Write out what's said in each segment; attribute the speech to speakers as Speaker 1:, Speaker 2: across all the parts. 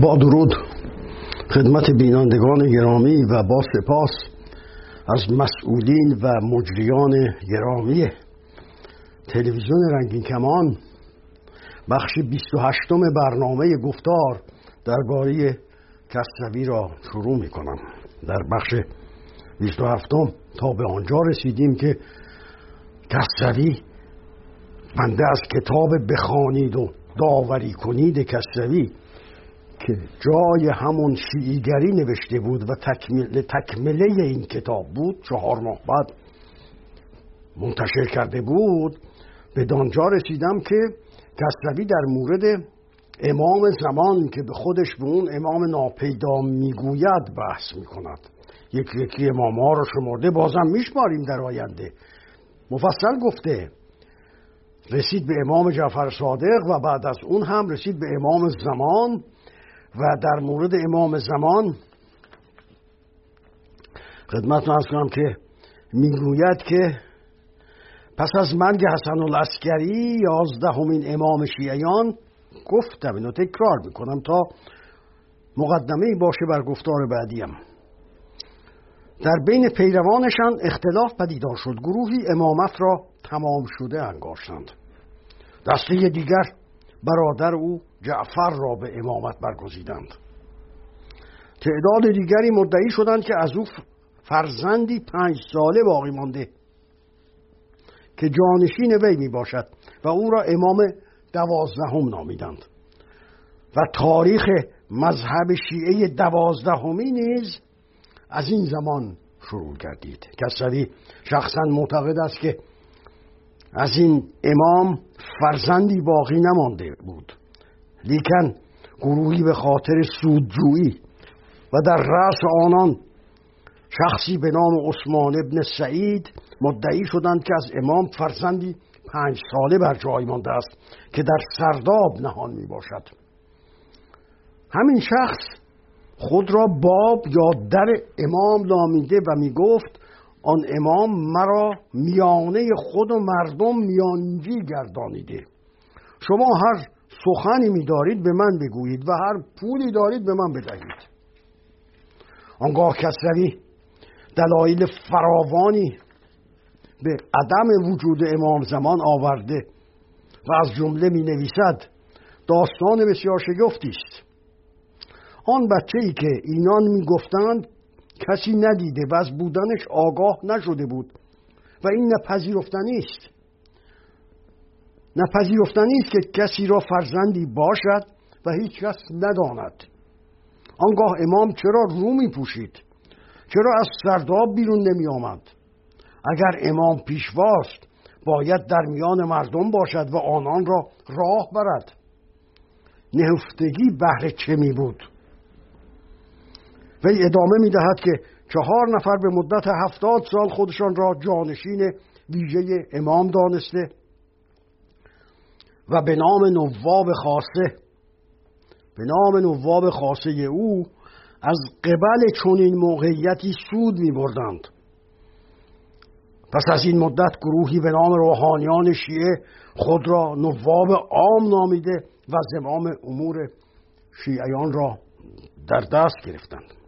Speaker 1: با درود. خدمت بینندگان گرامی و با سپاس از مسئولین و مجریان گرامی تلویزیون رنگین کمان. بخش 28 برنامه گفتار درباره کسروی را شروع می کنم در بخش 27 تا به آنجا رسیدیم که کسروی بنده از کتاب بخوانید و داوری کنید کسروی که جای همون شیعیگری نوشته بود و تکمله, تکمله این کتاب بود چهار ماه بعد منتشر کرده بود به دانجا رسیدم که کسروی در مورد امام زمان که به خودش به اون امام ناپیدا می‌گوید بحث می‌کند. یکی یکی امام ها رو شمرده بازم میشماریم در آینده. مفصل گفته رسید به امام جعفر صادق و بعد از اون هم رسید به امام زمان. و در مورد امام زمان خدمت ارز کنم که می‌گوید که پس از مرگ حسن الاسکری یازدهمین امام شیعیان گفتم اینو تکرار می‌کنم تا مقدمه باشه بر گفتار بعدیم. در بین پیروانشان اختلاف پدیدار شد گروهی امامت را تمام شده انگاشتند. دسته دیگر برادر او جعفر را به امامت برگزیدند. تعداد دیگری مدعی شدند که از او فرزندی پنج ساله باقی مانده که جانشین وی می باشد و او را امام دوازدهم نامیدند. و تاریخ مذهب شیعه دوازدهمی نیز از این زمان شروع کردید کسروی شخصا معتقد است که از این امام فرزندی باقی نمانده بود. لیکن گروهی به خاطر سودجویی و در رأس آنان شخصی به نام عثمان ابن سعید مدعی شدند که از امام فرزندی پنج ساله بر جای مانده است که در سرداب نهان می باشد همین شخص خود را باب یا در امام نامیده و می گفت آن امام مرا میانه خود و مردم میانجی گردانیده. شما هر سخنی میدارید به من بگویید و هر پولی دارید به من بدهید. آنگاه کسروی دلایل فراوانی به عدم وجود امام زمان آورده و از جمله می نویسد داستان بسیار شگفتی است. آن بچه ای که اینان می گفتند کسی ندیده و از بودنش آگاه نشده بود. و این نپذیرفتنی است نپذیرفتنی است که کسی را فرزندی باشد و هیچ کس نداند. آنگاه امام چرا رو می پوشید چرا از سرداب بیرون نمی آمد اگر امام پیشواست باید در میان مردم باشد و آنان را راه برد. نهفتگی بهر چه می بود؟ وی ادامه می دهد که چهار نفر به مدت هفتاد سال خودشان را جانشین ویژه امام دانسته و به نام نواب خاصه به نام نواب خاصه او از قبل چنین موقعیتی سود می بردند پس از این مدت گروهی به نام روحانیان شیعه خود را نواب عام نامیده و زمام امور شیعیان را در دست گرفتند.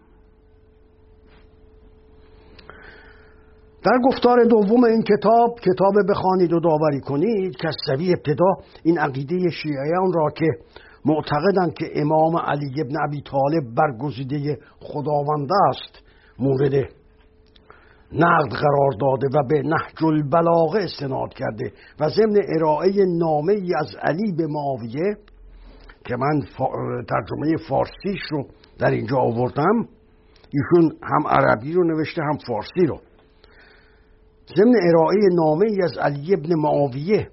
Speaker 1: در گفتار دوم این کتاب کتاب بخوانید و داوری کنید کسوی ابتدا این عقیده شیعیان را که معتقدند که امام علی ابن ابی طالب برگزیده خداونده است مورد نقد قرار داده و به نهج البلاغه استناد کرده و ضمن ارائه نامه ای از علی به معاویه که من ترجمه فارسیش رو در اینجا آوردم ایشون هم عربی رو نوشته هم فارسی رو. ضمن ارائه نامه ای از علی ابن معاویه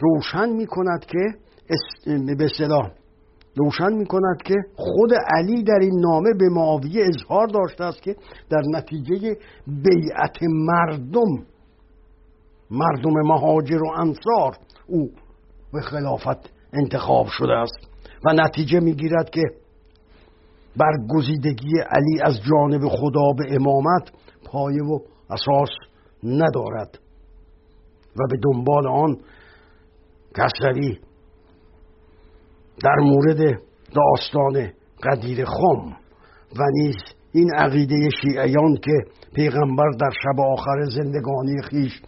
Speaker 1: روشن می کند که به صلاح روشن می کند که خود علی در این نامه به معاویه اظهار داشته است که در نتیجه بیعت مردم مردم مهاجر و انصار او به خلافت انتخاب شده است و نتیجه می‌گیرد که برگزیدگی علی از جانب خدا به امامت پایه و اساس ندارد. و به دنبال آن کسروی در مورد داستان قدیر خم و نیز این عقیده شیعیان که پیغمبر در شب آخر زندگانی خیش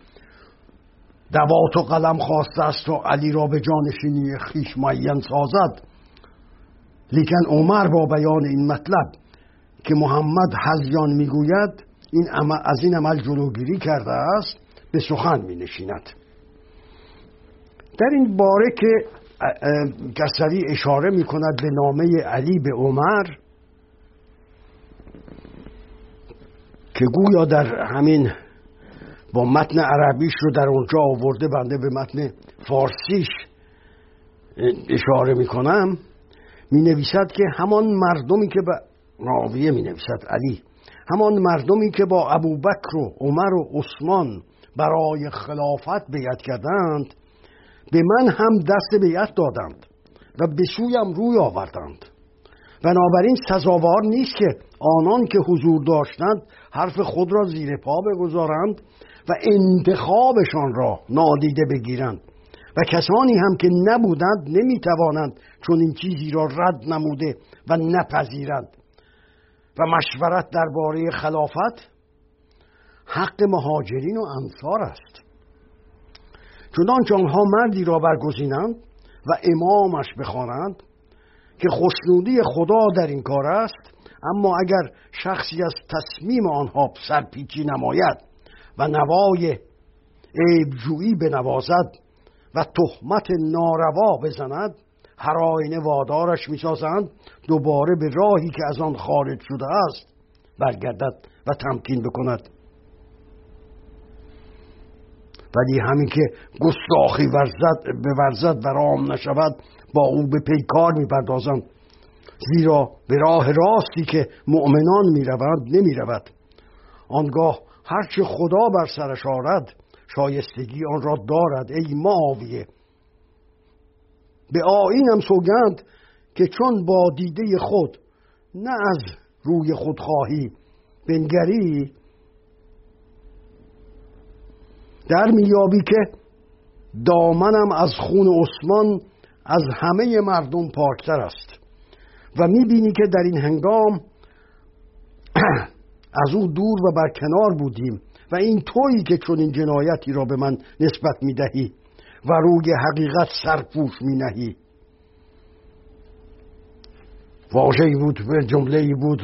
Speaker 1: دوات و قلم خواسته است و علی را به جانشینی خیش معین سازد. لیکن عمر با بیان این مطلب که محمد هزیان می‌گوید این از این عمل جلوگیری کرده است به سخن می نشیند در این باره که کسری اشاره می کند به نامه علی به عمر که گویا در همین با متن عربیش رو در اونجا آورده بنده به متن فارسیش اشاره می کنم می نویسد که همان مردمی که به راویه می نویسد علی. همان مردمی که با ابوبکر و عمر و عثمان برای خلافت بیعت کردند به من هم دست بیعت دادند و به سویم روی آوردند. بنابراین سزاوار نیست که آنان که حضور داشتند حرف خود را زیر پا بگذارند و انتخابشان را نادیده بگیرند و کسانی هم که نبودند نمی‌توانند چون این چیزی را رد نموده و نپذیرند. و مشورت درباره خلافت حق مهاجرین و انصار است. چنانچه آنها مردی را برگزینند و امامش بخوانند که خوشنودی خدا در این کار است اما اگر شخصی از تصمیم آنها سرپیچی نماید و نوای عیبجویی بنوازد و تهمت ناروا بزند هر آینه وادارش می‌سازند دوباره به راهی که از آن خارج شده است برگردد و تمکین بکند. ولی همین که گستاخی ورزد به ورزد و رام نشود با او به پیکار می‌پردازند زیرا به راه راستی که مؤمنان می‌روند نمی‌رود. آنگاه هرچه خدا بر سرش آرد شایستگی آن را دارد ای معاویه به آینم سوگند که چون با دیده خود نه از روی خودخواهی بنگری در میابی که دامنم از خون عثمان از همه مردم پاکتر است و می‌بینی که در این هنگام از او دور و بر کنار بودیم و این تویی که چون این جنایتی را به من نسبت می‌دهی. و روی حقیقت سرپوش می نهی واژه‌ای بود جمله بود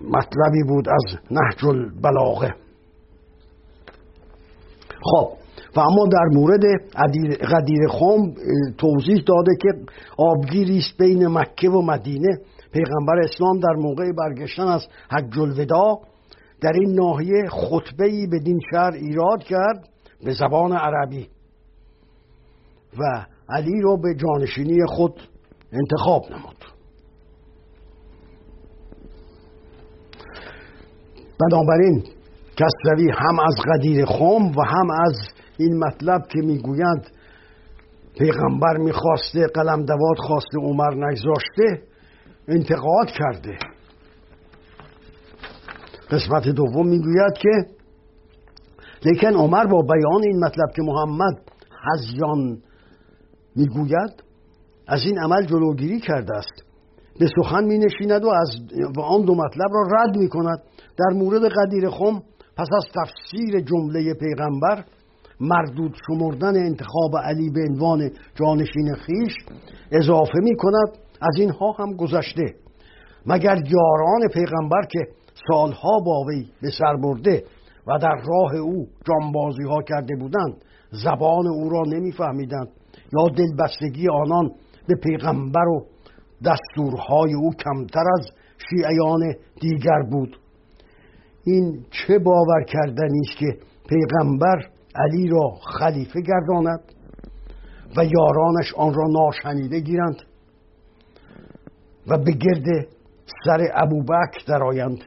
Speaker 1: مطلبی بود از نهج البلاغه. خب و اما در مورد قدیر خم توضیح داده که آبگیری است بین مکه و مدینه. پیغمبر اسلام در موقع برگشتن از حج الوداع در این ناحیه خطبه ای به دین شهر ایراد کرد به زبان عربی. و علی را به جانشینی خود انتخاب نمود. بنابراین کسروی هم از قدیر خم و هم از این مطلب که می‌گویند پیغمبر می‌خواسته قلم دواد خواسته عمر نگذاشته انتقاد کرده. قسمت دوم می‌گوید که لیکن عمر با بیان این مطلب که محمد هزیان می‌گوید از این عمل جلوگیری کرده است. به سخن می نشیند و از و آن دو مطلب را رد می کند در مورد قدیر خم پس از تفسیر جمله پیغمبر مردود شمردن انتخاب علی به عنوان جانشین خیش اضافه می کند از اینها هم گذشته. مگر یاران پیغمبر که سالها با وی به سر برده و در راه او جانبازی ها کرده بودند زبان او را نمیفهمیدند. یا دلبستگی آنان به پیغمبر و دستورهای او کمتر از شیعیان دیگر بود. این چه باور کردنی است که پیغمبر علی را خلیفه گرداند و یارانش آن را ناشنیده گیرند و به گرد سر ابوبکر درآیند.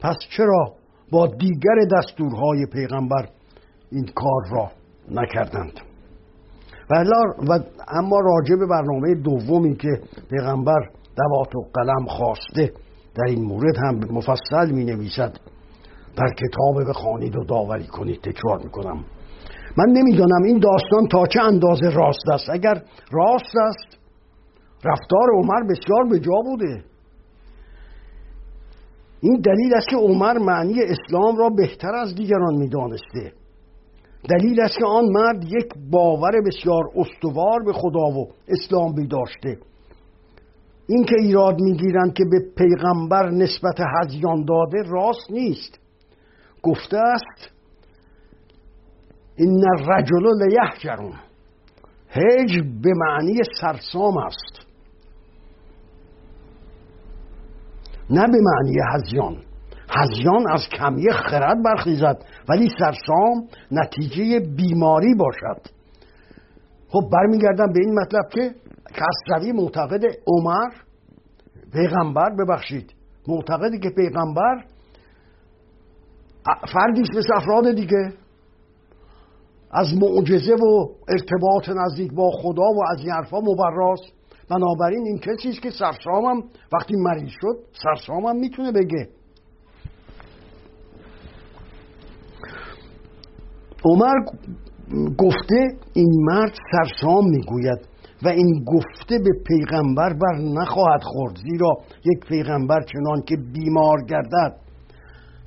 Speaker 1: پس چرا با دیگر دستورهای پیغمبر این کار را نکردند؟ و اما راجع به برنامه دومی که پیغمبر دوات و قلم خواسته در این مورد هم مفصل می نویسد. در کتاب بخوانید و داوری کنید. تکرار می کنم. من نمی‌دانم این داستان تا چه اندازه راست است. اگر راست است رفتار عمر بسیار به جا بوده. این دلیل است که عمر معنی اسلام را بهتر از دیگران می‌دانسته دلیل است که آن مرد یک باور بسیار استوار به خدا و اسلام بی داشته این که ایراد می‌گیرند که به پیغمبر نسبت هزیان داده راست نیست. گفته است این رجل لیحجرون. هج به معنی سرسام است. نه به معنی هزیان هزیان از کمی خرد برخیزد ولی سرسام نتیجه بیماری باشد. خب برمیگردم به این مطلب که کسروی معتقد عمر پیغمبر ببخشید معتقدی که پیغمبر فردی مثل افراد دیگه. از معجزه و ارتباط نزدیک با خدا و از این حرفا مبراست. بنابراین این کسی است که سرسامم وقتی مریض شد سرسامم می‌تونه بگه. عمر گفته این مرد سرسام می‌گوید و این گفته به پیغمبر بر نخواهد خورد زیرا یک پیغمبر چنان که بیمار گردد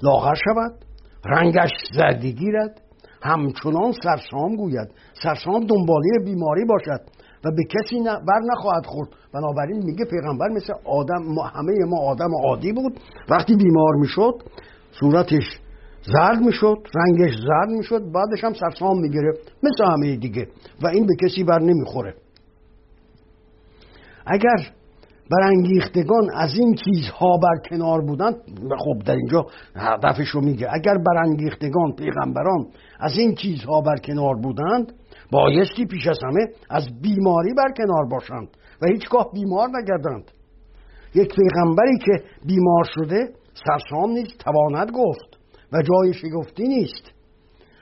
Speaker 1: لاغر شود رنگش زردی گیرد همچنان سرسام گوید. سرسام دنباله بیماری باشد و به کسی بر نخواهد خورد. بنابراین میگه پیغمبر مثل آدم همه ما آدم عادی بود. وقتی بیمار می‌شد صورتش زرد می‌شد رنگش زرد می‌شد بعدش هم سرسام می‌گرفت مثل همه دیگه. و این به کسی بر نمی‌خوره. اگر برانگیختگان از این چیزها بر کنار بودند خب در اینجا هدفش رو میگه. اگر برانگیختگان پیغمبران از این چیزها بر کنار بودند بایستی پیش از همه از بیماری بر کنار باشند. و هیچگاه بیمار نگردند. یک پیغمبری که بیمار شده سرسام نیست تواند گفت. و جای شگفتی نیست.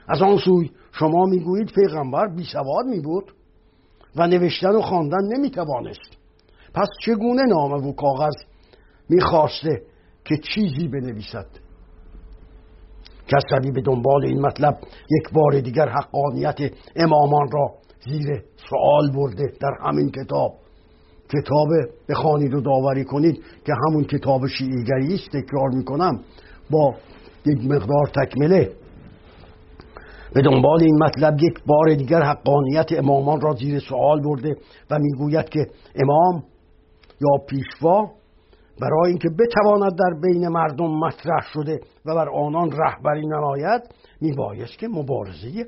Speaker 1: از آن سوی شما می‌گویید پیغمبر بی سواد می بود و نوشتن و خواندن نمی‌توانست. پس چگونه نامه و کاغذ می‌خواسته که چیزی بنویسد؟ کسبی به دنبال این مطلب یک بار دیگر حقانیت امامان را زیر سوال برده در همین کتاب. کتاب بخوانید و داوری کنید که همون کتاب شیعیگری است تکرار می‌کنم با یک مقدار تکمله. به دنبال این مطلب یک بار دیگر حقانیت امامان را زیر سوال برده و می‌گوید که امام یا پیشوا برای اینکه بتواند در بین مردم مطرح شده و بر آنان رهبری نماید میبایست که مبارزه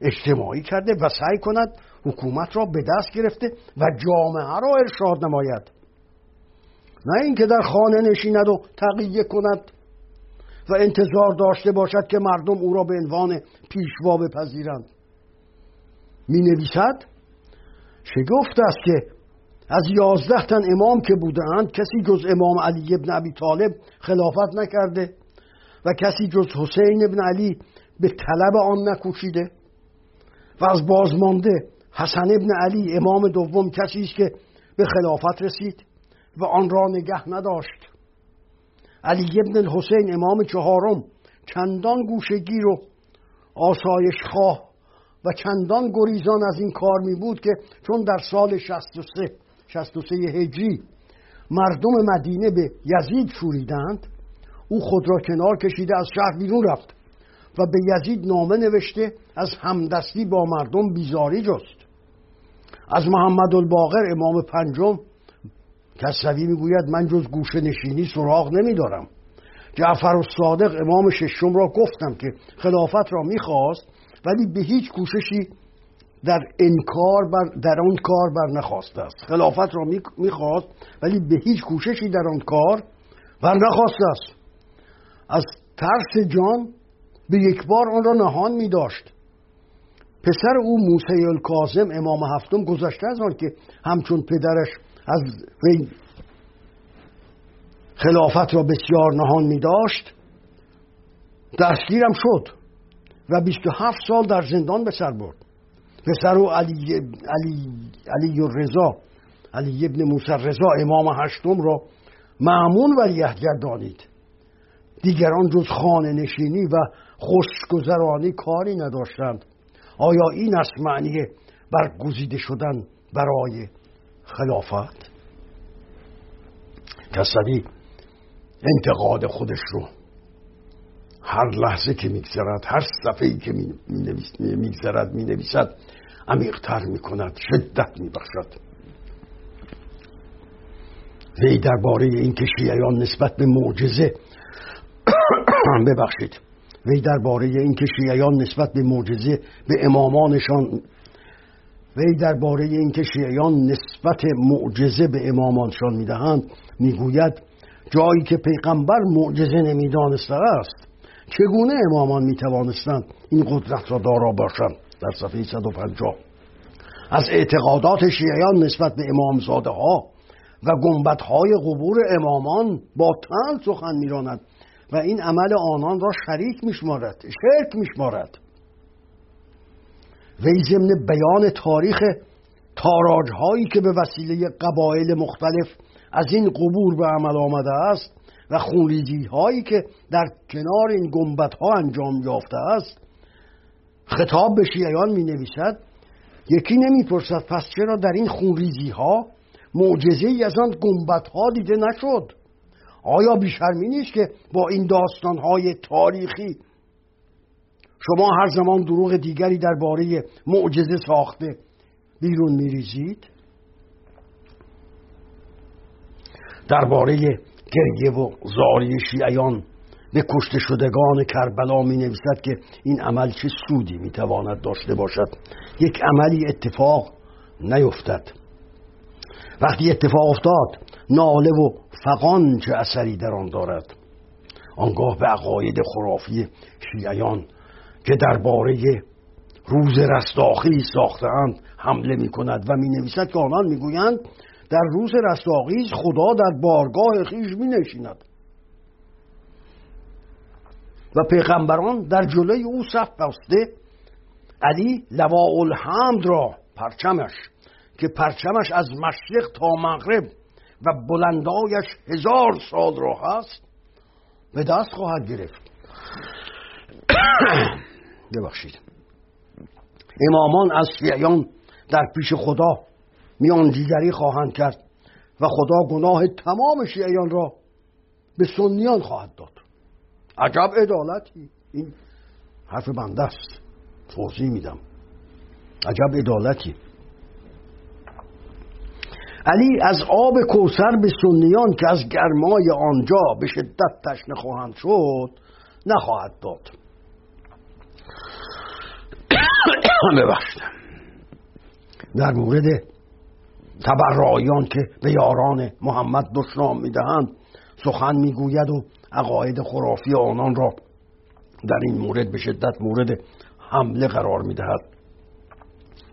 Speaker 1: اجتماعی کرده و سعی کند حکومت را به دست گرفته و جامعه را ارشاد نماید. نه اینکه در خانه نشیند و تقیه کند و انتظار داشته باشد که مردم او را به عنوان پیشوا بپذیرند. می نویسد شگفت است که از یازده تن امام که بودند کسی جز امام علی ابن ابی طالب خلافت نکرده و کسی جز حسین ابن علی به طلب آن نکوشیده و از بازمانده حسن ابن علی امام دوم کسی است که به خلافت رسید و آن را نگه نداشت. علی ابن الحسین امام چهارم چندان گوشگیر و آسایش خواه و چندان گریزان از این کار می بود که چون در سال 63 63 هجری مردم مدینه به یزید شوریدند او خود را کنار کشیده از شهر بیرون رفت و به یزید نامه نوشته از همدستی با مردم بیزاری جست. از محمد الباقر امام پنجم کسروی می‌گوید من جز گوشه نشینی سراغ نمیدارم. جعفر و صادق امام ششم را گفتم که خلافت را می‌خواست ولی به هیچ کوششی در انکار بر در آن کار بر نخواسته است. خلافت را می‌خواست ولی به هیچ کوششی در آن کار بر نخواسته است. از ترس جان به یک بار آن را نهان می داشت پسر او موسی الکاظم امام هفتم گذشته از آن که همچون پدرش از وی خلافت را بسیار نهان می داشت دستگیرم شد و 27 سال در زندان به سر برد. پسر او علی, علی, علی رضا علی ابن موسی رضا امام هشتم را معمون ولیت گردانید دیگران جز خانه نشینی و خوشگذرانی کاری نداشتند. آیا این است معنی برگزیده شدن برای خلافت کسدی انتقاد خودش رو هر لحظه که میگذرد هر صفحه که میگذرد می‌نویسد عمیقتر می‌کند شدت میبخشد. وی درباره اینکه شیعیان نسبت به معجزه ببخشید. وی درباره اینکه شیعیان نسبت به معجزه به امامانشان وی درباره اینکه شیعیان نسبت معجزه به امامانشان می‌دهند می‌گوید جایی که پیغمبر معجزه نمی‌دانسته است چگونه امامان می‌توانستند این قدرت را دارا باشند؟ در صفحه 150 از اعتقادات شیعیان نسبت به امامزاده ها و گنبت های قبور امامان با تن سخن میراند و این عمل آنان را شریک میشمارد شرک میشمارد. وی ضمن بیان تاریخ تاراج هایی که به وسیله قبایل مختلف از این قبور به عمل آمده است و خونریزی هایی که در کنار این گنبت ها انجام یافته است خطاب به شیعیان می نویسد یکی نمی‌پرسد پس چرا در این خونریزی ها معجزه ای از آن گنبت ها دیده نشد؟ آیا بیشرمی نیست که با این داستان های تاریخی شما هر زمان دروغ دیگری درباره معجزه ساخته بیرون میریزید درباره گریه و زاری شیعیان به کشته شدگان کربلا می نویسد که این عمل چه سودی می تواند داشته باشد. یک عملی اتفاق نیفتد. وقتی اتفاق افتاد ناله و فقان چه اثری در آن دارد؟ آنگاه به عقاید خرافی شیعیان که درباره روز رستاخیز ساختهاند حمله می کند و می نویسد که آنان می گویند در روز رستاخیز خدا در بارگاه خیش می نشیند و پیغمبران در جلوی او صف بسته علی لواء الحمد را پرچمش که پرچمش از مشرق تا مغرب و بلندایش هزار سال را هست به دست خواهد گرفت. ببخشید. امامان از شیعیان در پیش خدا میان دیگری خواهند کرد و خدا گناه تمام شیعیان را به سنیان خواهد داد. عجب عدالتی. این حرف بنده است. توضیح میدم. عجب عدالتی. علی از آب کوسر به سنیان که از گرمای آنجا به شدت تشنه خواهند شد نخواهد داد. ببخشید در مورد تبرایان که به یاران محمد دشنام می‌دهند سخن می‌گوید و عقاید خرافی آنان را در این مورد به شدت مورد حمله قرار می‌دهد.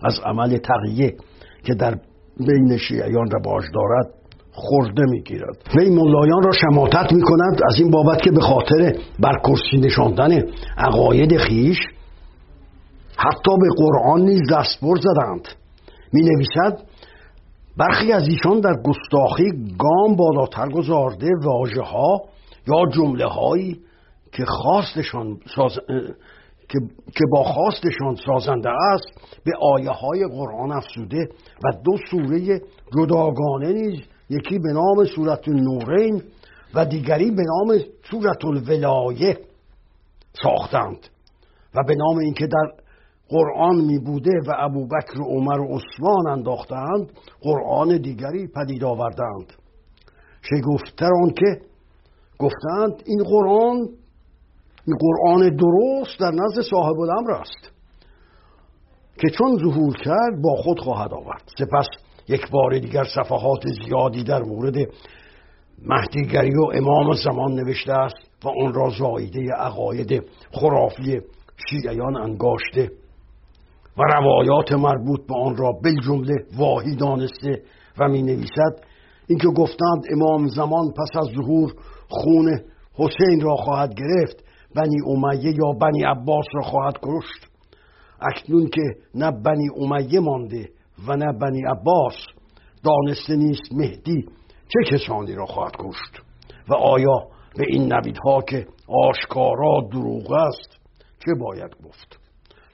Speaker 1: از عمل تقیه که در بین شیعیان باش دارد خورده می‌گیرد. وی ملایان را شماتت می‌کند از این بابت که به خاطر برکرسی نشاندن عقاید خیش حتی به قرآن نیز دستبر زدند. می نویسد برخی از ایشان در گستاخی گام بالاتر گذارده واژه ها یا جمله هایی که خواستشان که... که با خواستشان سازنده است به آیه های قرآن افزوده و دو سوره جداگانه نیز یکی به نام سورت النورین و دیگری به نام سورت الولایه ساختند. و به نام اینکه در قرآن می بوده و ابوبکر و عمر و عثمان انداختند قرآن دیگری پدید آوردند. شگفتتر که گفتند این قرآن این قرآن درست در نزد صاحب الامر است که چون ظهور کرد با خود خواهد آورد. سپس یک بار دیگر صفحات زیادی در مورد مهدیگری و امام زمان نوشته است و آن را زایده عقاید خرافی شیعیان انگاشته. و روایات مربوط به آن را بالجمله واهی دانسته و می نویسد اینکه گفتند امام زمان پس از ظهور خون حسین را خواهد گرفت بنی امیه یا بنی عباس را خواهد کشت. اکنون که نه بنی امیه مانده و نه بنی عباس دانسته نیست مهدی چه کسانی را خواهد کشت. و آیا به این نویدها که آشکارا دروغ است چه باید گفت؟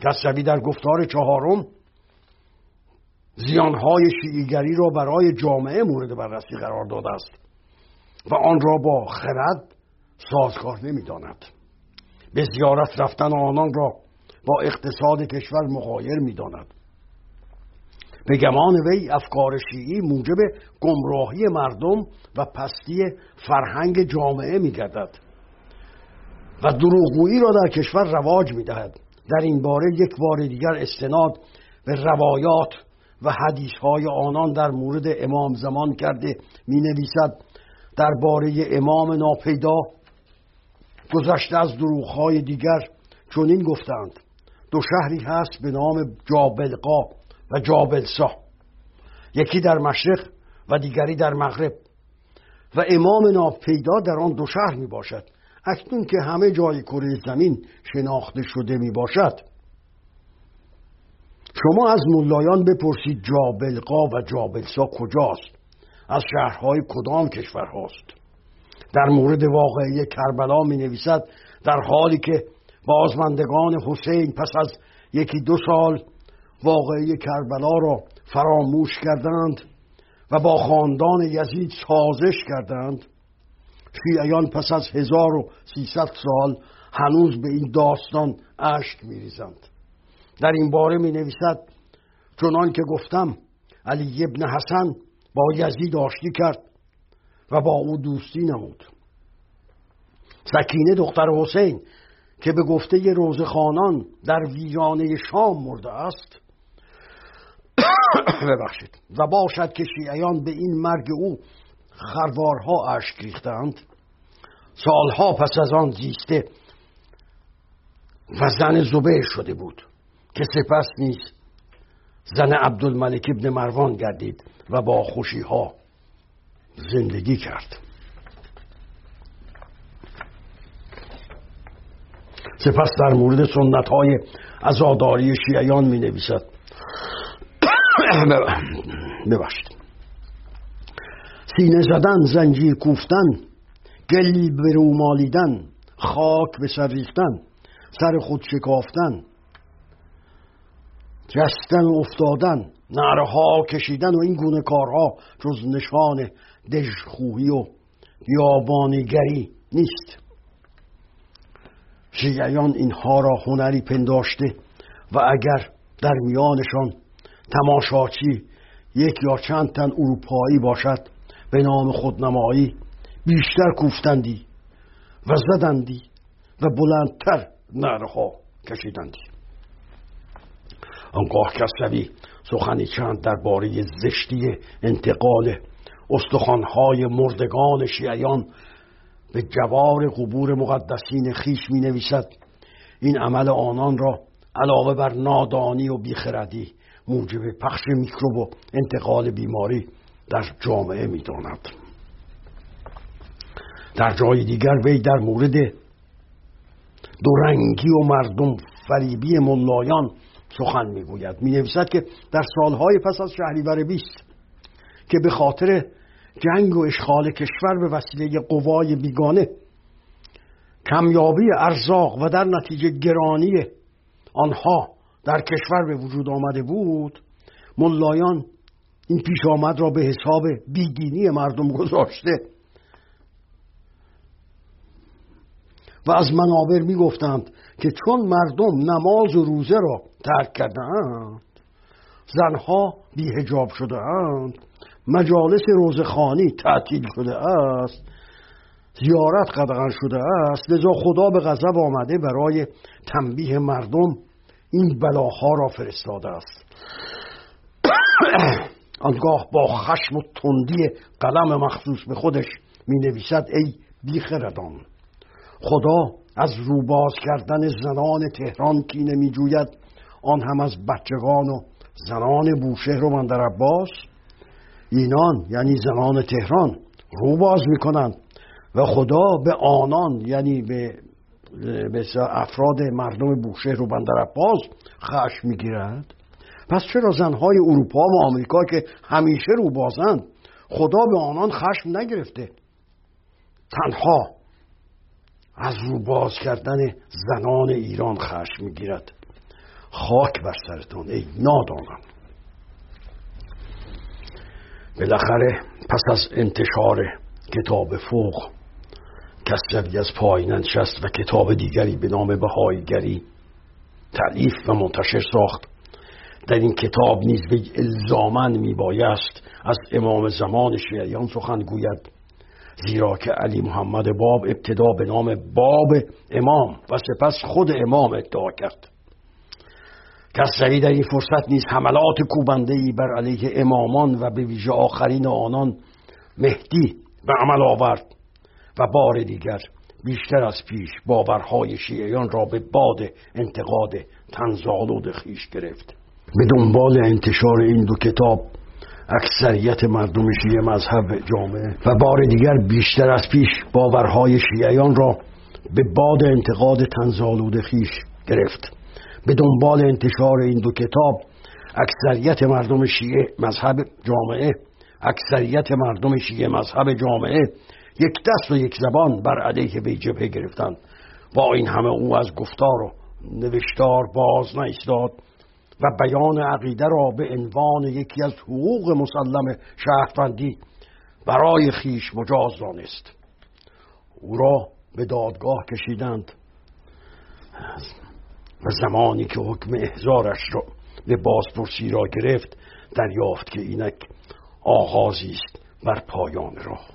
Speaker 1: کسروی در گفتار چهارم زیانهای شیعیگری را برای جامعه مورد بررسی قرار داده است و آن را با خرد سازگار نمی‌داند. به زیارت رفتن آنان را با اقتصاد کشور مغایر می‌داند. به گمان وی افکار شیعی موجب گمراهی مردم و پستی فرهنگ جامعه میگردد و دروغگویی را در کشور رواج می‌دهد. در این باره یک بار دیگر استناد به روایات و حدیث های آنان در مورد امام زمان کرده می نویسد درباره امام ناپیدا گذشته از های دیگر چنین گفتند. دو شهری هست به نام جابلقا و جابلسا. یکی در مشرق و دیگری در مغرب. و امام ناپیدا در آن دو شهر می باشد اکنون که همه جای کره زمین شناخته شده می باشد شما از مولایان بپرسید جابلقا و جابلسا کجاست؟ از شهرهای کدام کشور هاست در مورد واقعی کربلا می نویسد در حالی که بازمندگان حسین پس از یکی دو سال واقعی کربلا را فراموش کردند و با خاندان یزید سازش کردند شیعیان پس از 1300 سال هنوز به این داستان اشک میریزند. در این باره می نویسد چنان که گفتم علی ابن حسن با یزید آشتی کرد و با او دوستی نمود. سکینه دختر حسین که به گفته روزخانان در ویرانه شام مرده است ببخشید و باشد که شیعیان به این مرگ او خروارها اشک ریختند. سالها پس از آن زیسته و زن زبیر شده بود که سپس نیز زن عبدالملک ابن مروان گردید و با خوشی ها زندگی کرد. سپس در مورد سنت های ازاداری شیعیان می نویسد ببخشید. سینه زدن زنجیر کوفتن گل به رو مالیدن خاک به سر ریختن سر خود شکافتن جستن و افتادن نرها کشیدن و این گونه کارها جز نشان دژخویی و بیابانیگری نیست. شیعیان اینها را هنری پنداشته و اگر در میانشان تماشاچی یک یا چند تن اروپایی باشد به نام خودنمایی بیشتر کوفتندی و زدندی و بلندتر نرها کشیدندی. آنگاه کسروی سخنی چند درباره زشتی انتقال استخوانهای مردگان شیعیان به جوار قبور مقدسین خیش می نویسد این عمل آنان را علاوه بر نادانی و بیخردی موجب پخش میکروب و انتقال بیماری در جامعه می داند. در جای دیگر وی در مورد دورنگی و مردم فریبی ملایان سخن می‌گوید می نویسد که در سالهای پس از شهریور بیست که به خاطر جنگ و اشغال کشور به وسیله قوای بیگانه کمیابی ارزاق و در نتیجه گرانی آنها در کشور به وجود آمده بود ملایان این پیش آمد را به حساب بیدینی مردم گذاشته. و از منابر می گفتند که چون مردم نماز و روزه را ترک کردند زنها بیهجاب شده اند مجالس روزخانی تعطیل شده است زیارت قدغن شده است لذا خدا به غضب آمده برای تنبیه مردم این بلاها را فرستاده است. آنگاه با خشم و تندی قلم مخصوص به خودش می نویسد ای بیخردان خدا از روباز کردن زنان تهران کینه می جوید آن هم از بچگان و زنان بوشهر و مندر عباس. اینان یعنی زنان تهران رو باز می‌کنند و خدا به آنان یعنی به به افراد مردم بوشهر و بندر عباس خشم می‌گیرد. پس چرا زنهای اروپا و آمریکا که همیشه رو بازند خدا به آنان خشم نگرفته؟ تنها از رو باز کردن زنان ایران خشم می‌گیرد. خاک بر سرتان ای نادانم بالاخره پس از انتشار کتاب فوق کسری از پای ننشست و کتاب دیگری به نام بهاییگری تعلیف و منتشر ساخت. در این کتاب نیز به الزامن میبایست از امام زمان شیعیان سخن گوید زیرا که علی محمد باب ابتدا به نام باب امام و سپس خود امام ادعا کرد. کسری در این فرصت نیز حملات کوبنده ای بر علیه امامان و به ویژه آخرین آنان مهدی به عمل آورد و بار دیگر بیشتر از پیش باورهای شیعیان را به باد انتقاد تنزالود خیش گرفت. به دنبال انتشار این دو کتاب اکثریت مردم شیعه مذهب جامعه و بار دیگر بیشتر از پیش باورهای شیعیان را به باد انتقاد تنزالود خیش گرفت. به دنبال انتشار این دو کتاب اکثریت مردم شیعه مذهب جامعه اکثریت مردم شیعه مذهب جامعه یک دست و یک زبان بر علیه به جبهه گرفتند. با این همه او از گفتار و نوشتار باز نایستاد و بیان عقیده را به عنوان یکی از حقوق مسلم شهروندی برای خیش مجاز دانست. او را به دادگاه کشیدند. و زمانی که حکم احزارش را به بازپرسی را گرفت دریافت که اینک آغازی است بر پایان راه.